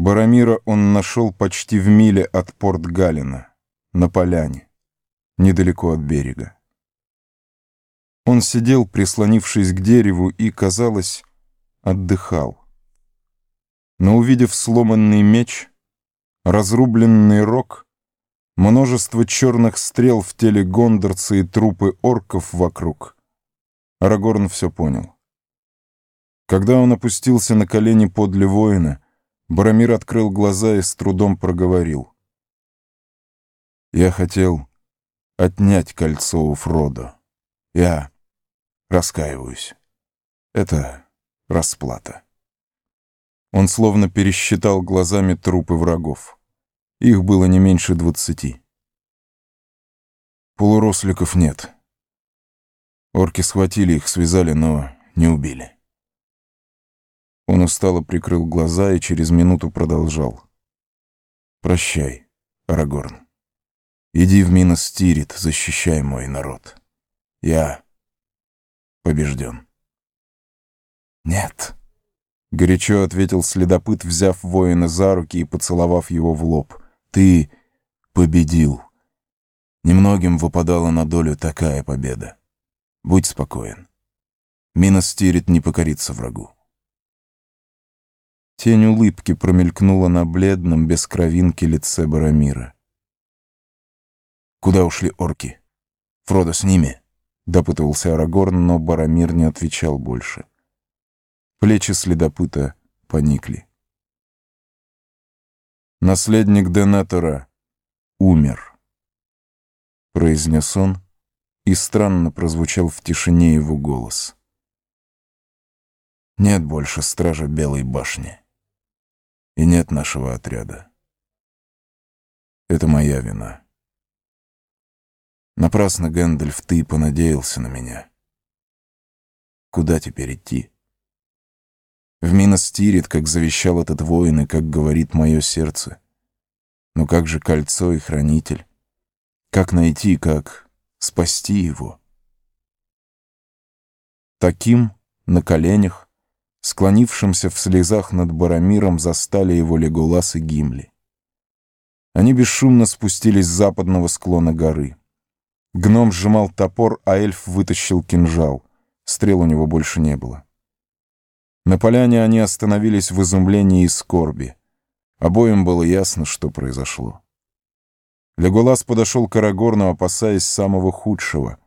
Барамира он нашел почти в миле от порт Галина, на поляне, недалеко от берега. Он сидел, прислонившись к дереву, и, казалось, отдыхал. Но увидев сломанный меч, разрубленный рог, множество черных стрел в теле гондорца и трупы орков вокруг, Арагорн все понял. Когда он опустился на колени подле воина, Барамир открыл глаза и с трудом проговорил. «Я хотел отнять кольцо у Фродо. Я раскаиваюсь. Это расплата». Он словно пересчитал глазами трупы врагов. Их было не меньше двадцати. Полуросликов нет. Орки схватили их, связали, но не убили. Он устало прикрыл глаза и через минуту продолжал. «Прощай, Арагорн. Иди в Минос Тирит, защищай мой народ. Я побежден». «Нет», — горячо ответил следопыт, взяв воина за руки и поцеловав его в лоб. «Ты победил. Немногим выпадала на долю такая победа. Будь спокоен. Минос Тирит не покорится врагу». Тень улыбки промелькнула на бледном, без кровинки лице Барамира. «Куда ушли орки? Фродо с ними?» — допытывался Арагорн, но Барамир не отвечал больше. Плечи следопыта поникли. «Наследник Денетора умер», — произнес он, и странно прозвучал в тишине его голос. «Нет больше стража Белой башни» и нет нашего отряда. Это моя вина. Напрасно, Гэндальф, ты понадеялся на меня. Куда теперь идти? В Минос Тирит, как завещал этот воин и как говорит мое сердце. Но как же кольцо и хранитель? Как найти, как спасти его? Таким, на коленях, Склонившимся в слезах над Барамиром застали его Леголас и Гимли. Они бесшумно спустились с западного склона горы. Гном сжимал топор, а эльф вытащил кинжал. Стрел у него больше не было. На поляне они остановились в изумлении и скорби. Обоим было ясно, что произошло. Леголас подошел к Арагорну, опасаясь самого худшего.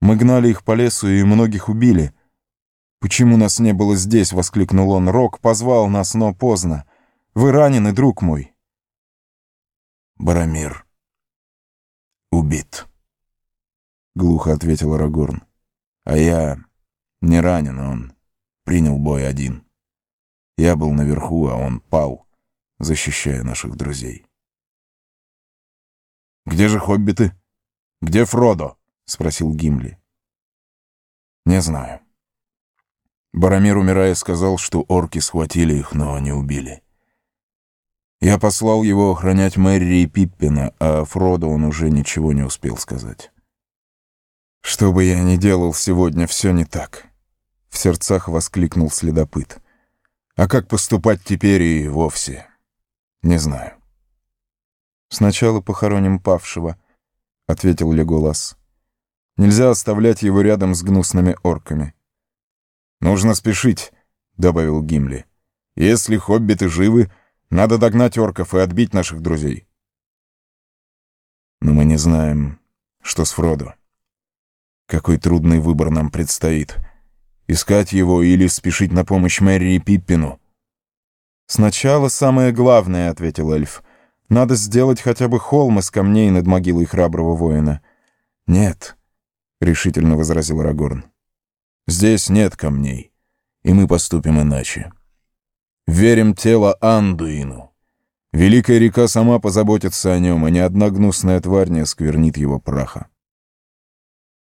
«Мы гнали их по лесу и многих убили», «Почему нас не было здесь?» — воскликнул он. «Рок позвал нас, но поздно. Вы ранены, друг мой». «Барамир убит», — глухо ответил Арагорн. «А я не ранен, он принял бой один. Я был наверху, а он пал, защищая наших друзей». «Где же хоббиты? Где Фродо?» — спросил Гимли. «Не знаю. Барамир, умирая, сказал, что орки схватили их, но не убили. Я послал его охранять Мэри и Пиппина, а Фродо он уже ничего не успел сказать. «Что бы я ни делал сегодня, все не так», — в сердцах воскликнул следопыт. «А как поступать теперь и вовсе? Не знаю». «Сначала похороним павшего», — ответил Леголас. «Нельзя оставлять его рядом с гнусными орками». «Нужно спешить», — добавил Гимли. «Если хоббиты живы, надо догнать орков и отбить наших друзей». Но мы не знаем, что с Фродо. Какой трудный выбор нам предстоит. Искать его или спешить на помощь Мэри и Пиппину. «Сначала самое главное», — ответил эльф. «Надо сделать хотя бы холм из камней над могилой храброго воина». «Нет», — решительно возразил Рагорн. Здесь нет камней, и мы поступим иначе. Верим тело Андуину. Великая река сама позаботится о нем, и ни одна гнусная тварь не осквернит его праха.